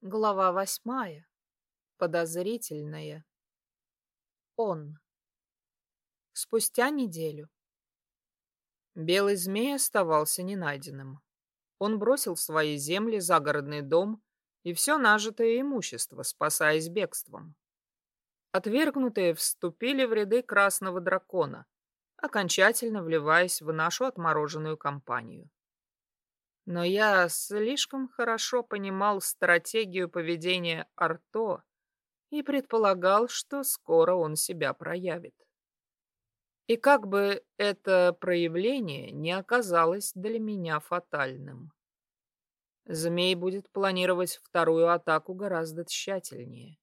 Глава восьмая. Подозрительная. Он. Спустя неделю. Белый змей оставался ненайденным. Он бросил свои земли, загородный дом и все нажитое имущество, спасаясь бегством. Отвергнутые вступили в ряды красного дракона, окончательно вливаясь в нашу отмороженную компанию. Но я слишком хорошо понимал стратегию поведения Арто и предполагал, что скоро он себя проявит. И как бы это проявление не оказалось для меня фатальным. Змей будет планировать вторую атаку гораздо тщательнее.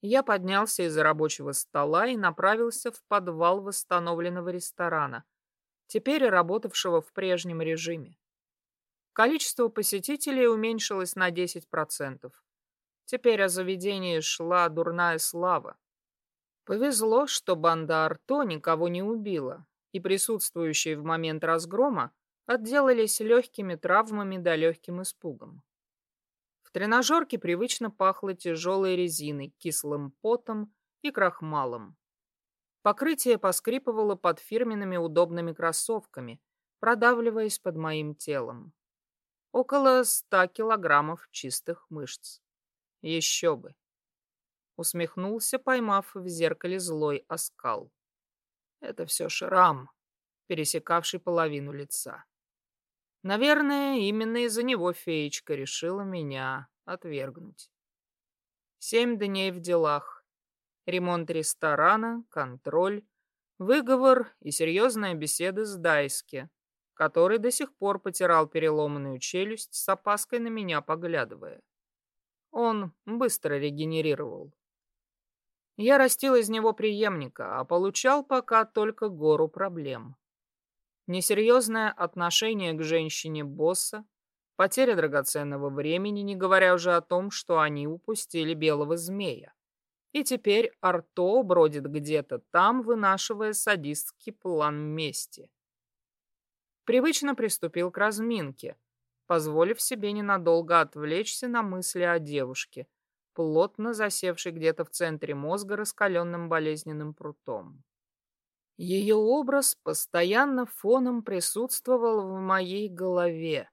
Я поднялся из-за рабочего стола и направился в подвал восстановленного ресторана, теперь работавшего в прежнем режиме. Количество посетителей уменьшилось на 10%. Теперь о заведении шла дурная слава. Повезло, что банда Арто никого не убила, и присутствующие в момент разгрома отделались легкими травмами да легким испугом. В тренажерке привычно пахло тяжелой резиной, кислым потом и крахмалом. Покрытие поскрипывало под фирменными удобными кроссовками, продавливаясь под моим телом. Около ста килограммов чистых мышц. Еще бы. Усмехнулся, поймав в зеркале злой оскал. Это все шрам, пересекавший половину лица. Наверное, именно из-за него феечка решила меня отвергнуть. Семь дней в делах. Ремонт ресторана, контроль, выговор и серьезная беседа с Дайски, который до сих пор потирал переломанную челюсть с опаской на меня поглядывая. Он быстро регенерировал. Я растил из него преемника, а получал пока только гору проблем. Несерьезное отношение к женщине-босса, потеря драгоценного времени, не говоря уже о том, что они упустили белого змея. И теперь Арто бродит где-то там, вынашивая садистский план мести привычно приступил к разминке, позволив себе ненадолго отвлечься на мысли о девушке, плотно засевшей где-то в центре мозга раскаленным болезненным прутом. Ее образ постоянно фоном присутствовал в моей голове.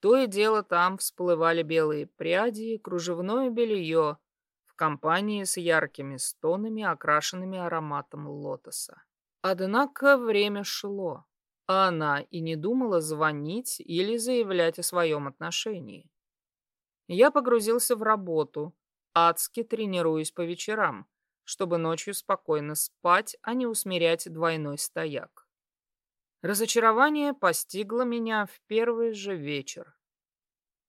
То и дело там всплывали белые пряди и кружевное белье в компании с яркими стонами, окрашенными ароматом лотоса. Однако время шло а она и не думала звонить или заявлять о своем отношении. Я погрузился в работу, адски тренируясь по вечерам, чтобы ночью спокойно спать, а не усмирять двойной стояк. Разочарование постигло меня в первый же вечер.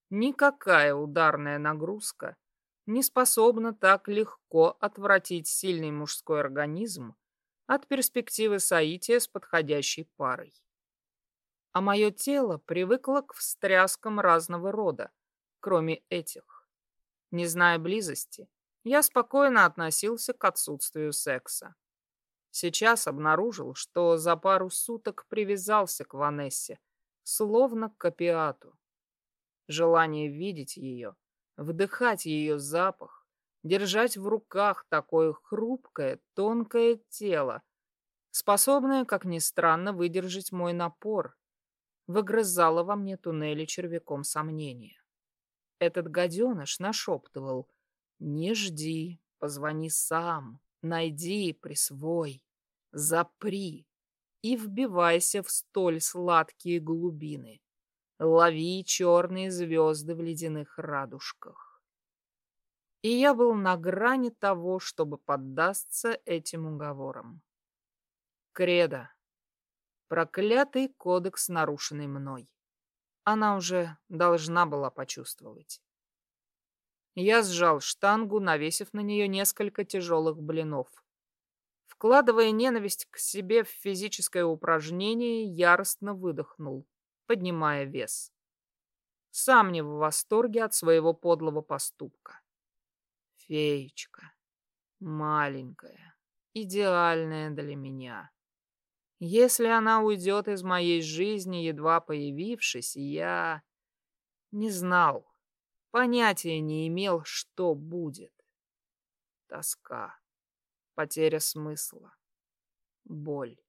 Никакая ударная нагрузка не способна так легко отвратить сильный мужской организм от перспективы соития с подходящей парой а мое тело привыкло к встряскам разного рода, кроме этих. Не зная близости, я спокойно относился к отсутствию секса. Сейчас обнаружил, что за пару суток привязался к Ванессе, словно к опиату. Желание видеть ее, вдыхать ее запах, держать в руках такое хрупкое, тонкое тело, способное, как ни странно, выдержать мой напор, выгрызала во мне туннели червяком сомнения. Этот гаденыш нашептывал «Не жди, позвони сам, найди, присвой, запри и вбивайся в столь сладкие глубины, лови черные звезды в ледяных радужках». И я был на грани того, чтобы поддаться этим уговорам. Кредо, Проклятый кодекс, нарушенный мной. Она уже должна была почувствовать. Я сжал штангу, навесив на нее несколько тяжелых блинов. Вкладывая ненависть к себе в физическое упражнение, яростно выдохнул, поднимая вес. Сам не в восторге от своего подлого поступка. Феечка, маленькая, идеальная для меня. Если она уйдет из моей жизни, едва появившись, я не знал. понятия не имел, что будет. Тоска, потеря смысла, боль.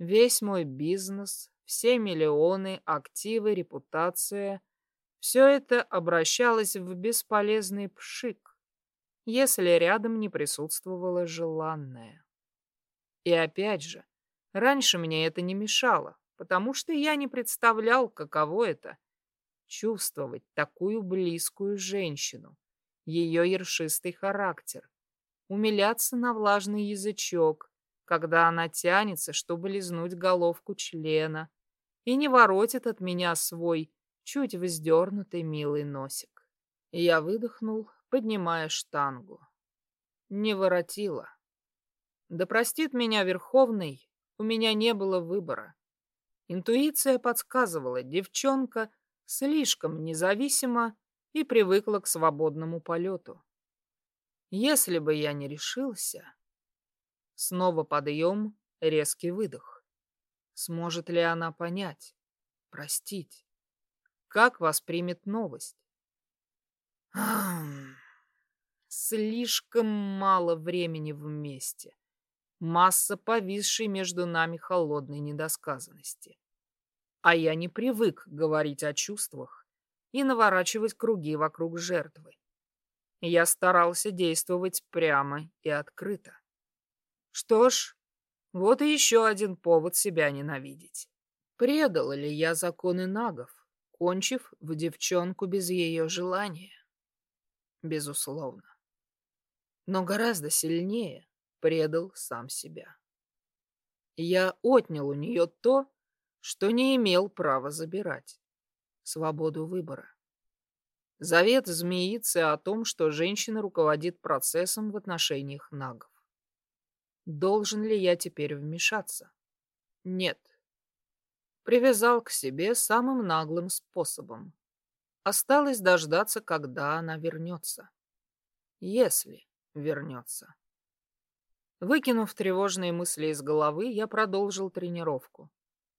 Весь мой бизнес, все миллионы, активы, репутация — все это обращалось в бесполезный пшик, если рядом не присутствовало желанное. И опять же, раньше мне это не мешало, потому что я не представлял, каково это — чувствовать такую близкую женщину, ее ершистый характер, умиляться на влажный язычок, когда она тянется, чтобы лизнуть головку члена, и не воротит от меня свой чуть вздернутый милый носик. я выдохнул, поднимая штангу. Не воротила. Да простит меня Верховный, у меня не было выбора. Интуиция подсказывала, девчонка слишком независима и привыкла к свободному полету. Если бы я не решился... Снова подъем, резкий выдох. Сможет ли она понять, простить? Как воспримет новость? Слишком мало времени вместе. Масса повисшей между нами холодной недосказанности. А я не привык говорить о чувствах и наворачивать круги вокруг жертвы. Я старался действовать прямо и открыто. Что ж, вот и еще один повод себя ненавидеть. Предал ли я законы нагов, кончив в девчонку без ее желания? Безусловно. Но гораздо сильнее предал сам себя. Я отнял у нее то, что не имел права забирать. Свободу выбора. Завет змеицы о том, что женщина руководит процессом в отношениях нагов. Должен ли я теперь вмешаться? Нет. Привязал к себе самым наглым способом. Осталось дождаться, когда она вернется. Если вернется. Выкинув тревожные мысли из головы, я продолжил тренировку.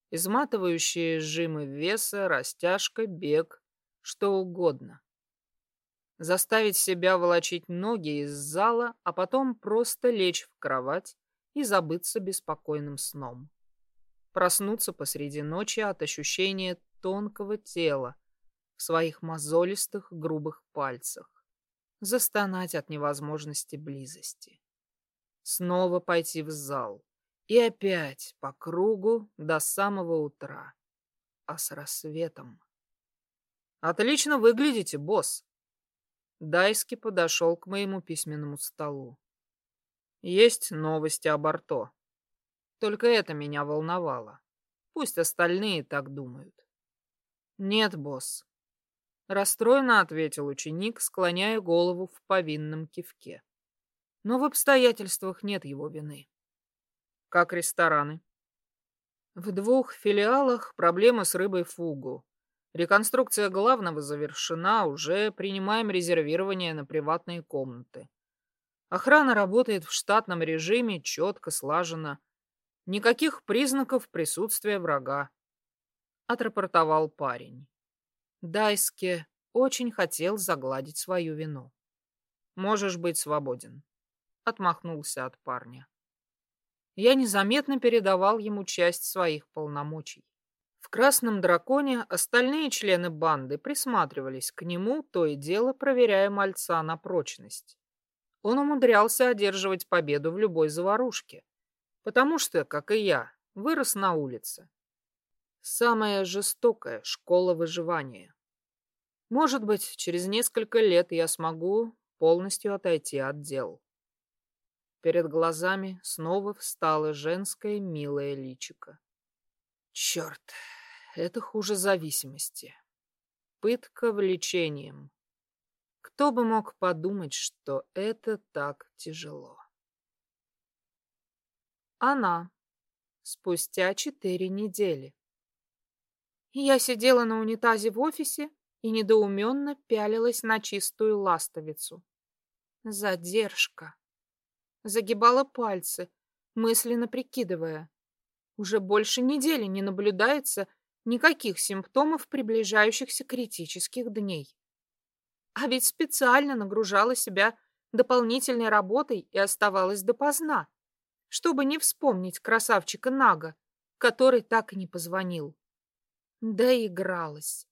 Изматывающие сжимы веса, растяжка, бег, что угодно. Заставить себя волочить ноги из зала, а потом просто лечь в кровать и забыться беспокойным сном. Проснуться посреди ночи от ощущения тонкого тела в своих мозолистых грубых пальцах. Застонать от невозможности близости. Снова пойти в зал. И опять по кругу до самого утра. А с рассветом... «Отлично выглядите, босс!» Дайски подошел к моему письменному столу. Есть новости об Арто. Только это меня волновало. Пусть остальные так думают. Нет, босс. Расстроенно ответил ученик, склоняя голову в повинном кивке. Но в обстоятельствах нет его вины. Как рестораны? В двух филиалах проблемы с рыбой фугу. Реконструкция главного завершена, уже принимаем резервирование на приватные комнаты. Охрана работает в штатном режиме, четко, слаженно. Никаких признаков присутствия врага. Отрапортовал парень. Дайске очень хотел загладить свою вину. Можешь быть свободен. Отмахнулся от парня. Я незаметно передавал ему часть своих полномочий. В «Красном драконе» остальные члены банды присматривались к нему, то и дело проверяя мальца на прочность. Он умудрялся одерживать победу в любой заварушке, потому что, как и я, вырос на улице. Самая жестокая школа выживания. Может быть, через несколько лет я смогу полностью отойти от дел. Перед глазами снова встало женское милое личико. Черт, это хуже зависимости. Пытка влечением. Кто бы мог подумать, что это так тяжело. Она. Спустя четыре недели. Я сидела на унитазе в офисе и недоуменно пялилась на чистую ластовицу. Задержка. Загибала пальцы, мысленно прикидывая. Уже больше недели не наблюдается никаких симптомов приближающихся критических дней. А ведь специально нагружала себя дополнительной работой и оставалась допоздна, чтобы не вспомнить красавчика Нага, который так и не позвонил. Да игралась.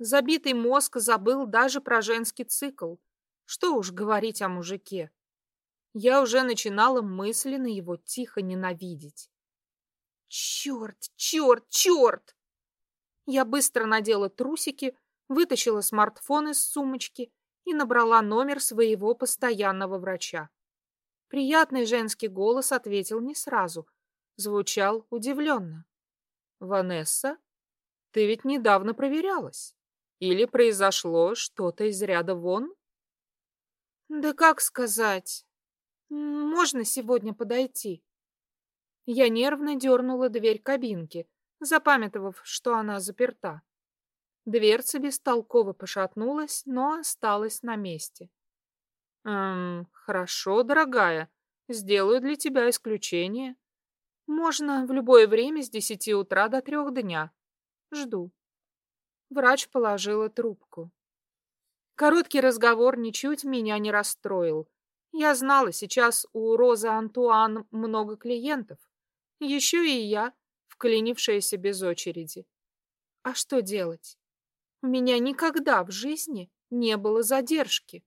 Забитый мозг забыл даже про женский цикл. Что уж говорить о мужике. Я уже начинала мысленно его тихо ненавидеть. Черт, черт, черт! Я быстро надела трусики, вытащила смартфон из сумочки и набрала номер своего постоянного врача. Приятный женский голос ответил не сразу. Звучал удивленно. «Ванесса, ты ведь недавно проверялась. Или произошло что-то из ряда вон?» «Да как сказать? Можно сегодня подойти?» Я нервно дернула дверь кабинки, запамятовав, что она заперта. Дверца бестолково пошатнулась, но осталась на месте. «Эм, хорошо, дорогая, сделаю для тебя исключение. Можно в любое время с десяти утра до трех дня. Жду». Врач положила трубку. Короткий разговор ничуть меня не расстроил. Я знала, сейчас у Розы Антуан много клиентов. Еще и я, вклинившаяся без очереди. А что делать? У меня никогда в жизни не было задержки.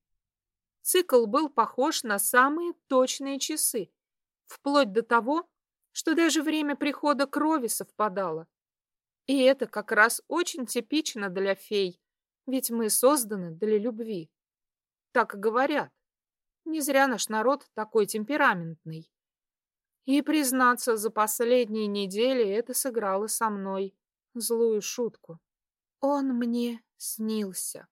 Цикл был похож на самые точные часы, вплоть до того, что даже время прихода крови совпадало. И это как раз очень типично для фей, ведь мы созданы для любви. Так говорят. Не зря наш народ такой темпераментный. И, признаться, за последние недели это сыграло со мной злую шутку. Он мне снился.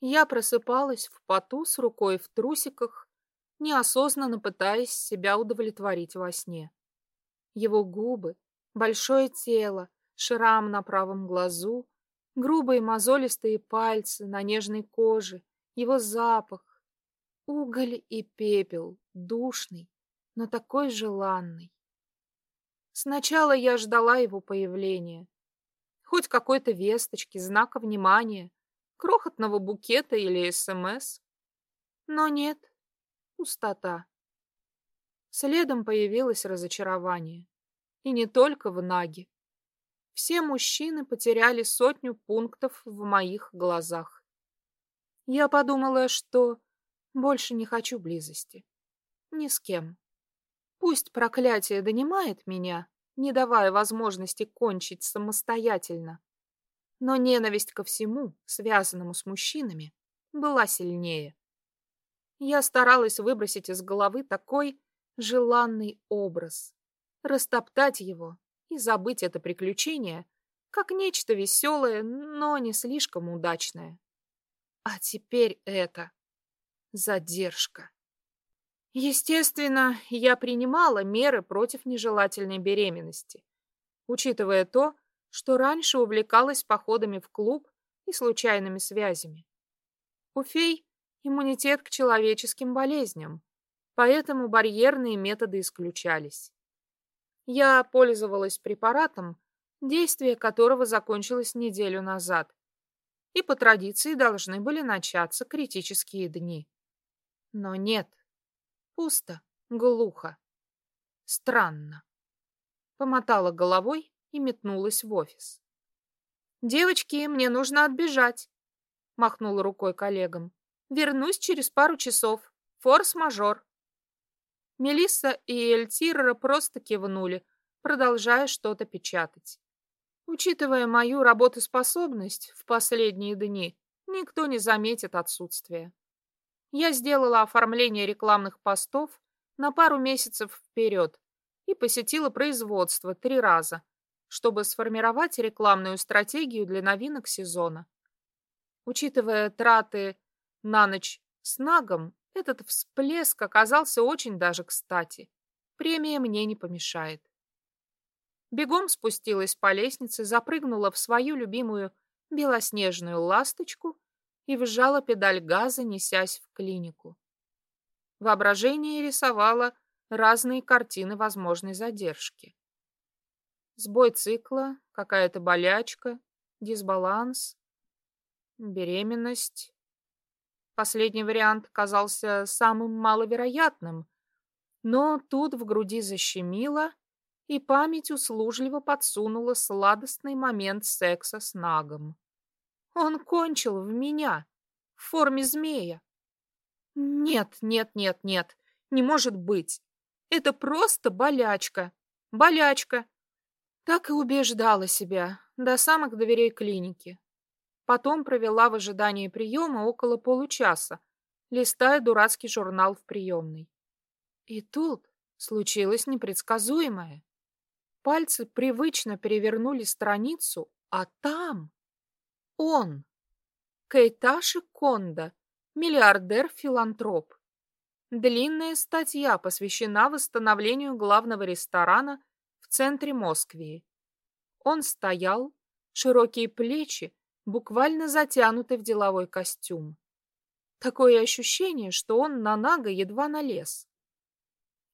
Я просыпалась в поту с рукой в трусиках, неосознанно пытаясь себя удовлетворить во сне. Его губы, большое тело, шрам на правом глазу, грубые мозолистые пальцы на нежной коже, его запах, уголь и пепел, душный, но такой желанный. Сначала я ждала его появления, хоть какой-то весточки, знака внимания, крохотного букета или СМС. Но нет, пустота. Следом появилось разочарование. И не только в Наге. Все мужчины потеряли сотню пунктов в моих глазах. Я подумала, что больше не хочу близости. Ни с кем. Пусть проклятие донимает меня, не давая возможности кончить самостоятельно. Но ненависть ко всему, связанному с мужчинами, была сильнее. Я старалась выбросить из головы такой желанный образ, растоптать его и забыть это приключение, как нечто веселое, но не слишком удачное. А теперь это задержка. Естественно, я принимала меры против нежелательной беременности, учитывая то, что раньше увлекалась походами в клуб и случайными связями. У фей иммунитет к человеческим болезням, поэтому барьерные методы исключались. Я пользовалась препаратом, действие которого закончилось неделю назад, и по традиции должны были начаться критические дни. Но нет, Пусто, глухо. Странно. Помотала головой и метнулась в офис. «Девочки, мне нужно отбежать», — махнула рукой коллегам. «Вернусь через пару часов. Форс-мажор». Мелисса и Эльтирра просто кивнули, продолжая что-то печатать. Учитывая мою работоспособность в последние дни, никто не заметит отсутствие. Я сделала оформление рекламных постов на пару месяцев вперед и посетила производство три раза, чтобы сформировать рекламную стратегию для новинок сезона. Учитывая траты на ночь с Нагом, этот всплеск оказался очень даже кстати. Премия мне не помешает. Бегом спустилась по лестнице, запрыгнула в свою любимую белоснежную ласточку и вжала педаль газа, несясь в клинику. Воображение рисовало разные картины возможной задержки. Сбой цикла, какая-то болячка, дисбаланс, беременность. Последний вариант казался самым маловероятным, но тут в груди защемило, и память услужливо подсунула сладостный момент секса с Нагом. Он кончил в меня, в форме змея. Нет, нет, нет, нет, не может быть. Это просто болячка, болячка. Так и убеждала себя до самых дверей клиники. Потом провела в ожидании приема около получаса, листая дурацкий журнал в приемной. И тут случилось непредсказуемое. Пальцы привычно перевернули страницу, а там он, Кейташи Конда, миллиардер-филантроп. Длинная статья посвящена восстановлению главного ресторана в центре Москвы. Он стоял, широкие плечи, буквально затянуты в деловой костюм. Такое ощущение, что он на Нага едва налез.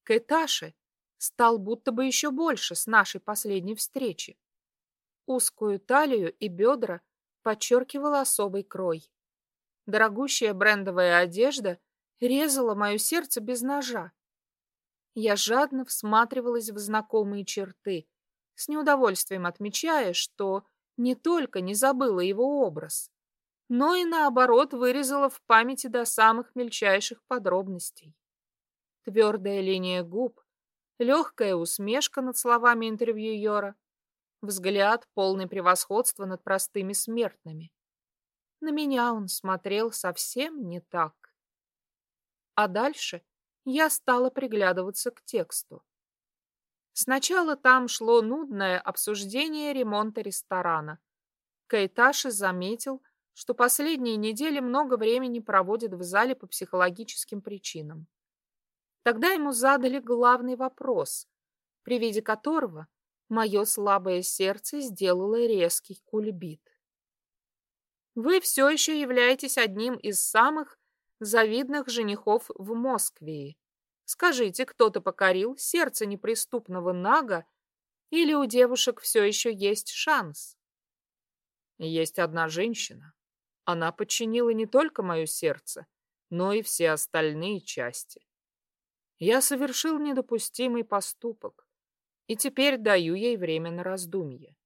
Кэташи стал будто бы еще больше с нашей последней встречи. Узкую талию и бедра подчеркивала особый крой. Дорогущая брендовая одежда резала мое сердце без ножа. Я жадно всматривалась в знакомые черты, с неудовольствием отмечая, что не только не забыла его образ, но и наоборот вырезала в памяти до самых мельчайших подробностей. Твердая линия губ, легкая усмешка над словами интервьюера, взгляд, полный превосходства над простыми смертными. На меня он смотрел совсем не так. А дальше я стала приглядываться к тексту. Сначала там шло нудное обсуждение ремонта ресторана. Кайташи заметил, что последние недели много времени проводит в зале по психологическим причинам. Тогда ему задали главный вопрос, при виде которого мое слабое сердце сделало резкий кульбит. Вы все еще являетесь одним из самых завидных женихов в Москве. Скажите, кто-то покорил сердце неприступного Нага, или у девушек все еще есть шанс? Есть одна женщина. Она подчинила не только мое сердце, но и все остальные части. Я совершил недопустимый поступок, и теперь даю ей время на раздумье.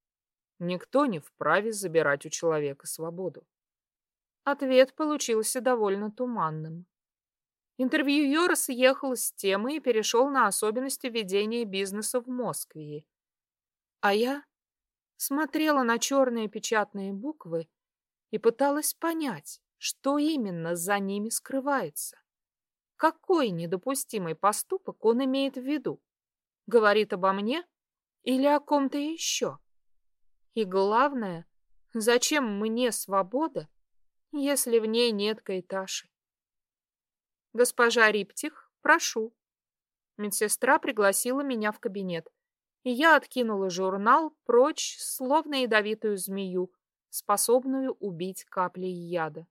Никто не вправе забирать у человека свободу. Ответ получился довольно туманным. Интервьюер съехал с темы и перешел на особенности ведения бизнеса в Москве. А я смотрела на черные печатные буквы и пыталась понять, что именно за ними скрывается. Какой недопустимый поступок он имеет в виду? Говорит обо мне или о ком-то еще? И главное, зачем мне свобода, если в ней нет Кайташи? «Госпожа Риптих, прошу». Медсестра пригласила меня в кабинет, и я откинула журнал прочь, словно ядовитую змею, способную убить каплей яда.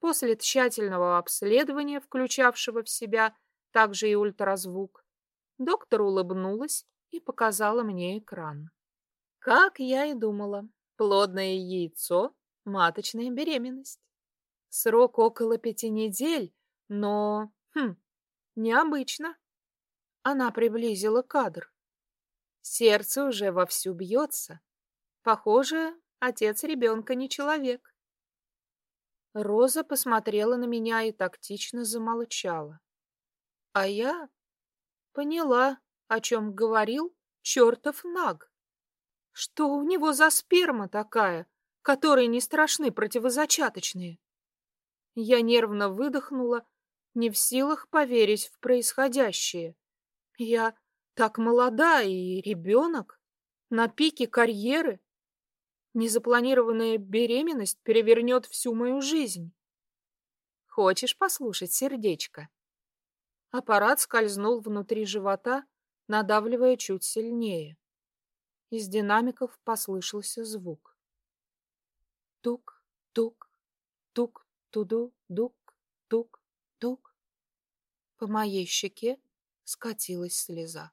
После тщательного обследования, включавшего в себя также и ультразвук, доктор улыбнулась и показала мне экран. Как я и думала, плодное яйцо, маточная беременность. Срок около пяти недель, но... Хм, необычно. Она приблизила кадр. Сердце уже вовсю бьется. Похоже, отец ребенка не человек. Роза посмотрела на меня и тактично замолчала. А я поняла, о чем говорил чертов наг. Что у него за сперма такая, которой не страшны противозачаточные? Я нервно выдохнула, не в силах поверить в происходящее. Я так молода и ребенок, на пике карьеры. Незапланированная беременность перевернет всю мою жизнь. Хочешь послушать, сердечко? Аппарат скользнул внутри живота, надавливая чуть сильнее. Из динамиков послышался звук. Тук, тук, тук, туду, дук, тук, тук. По моей щеке скатилась слеза.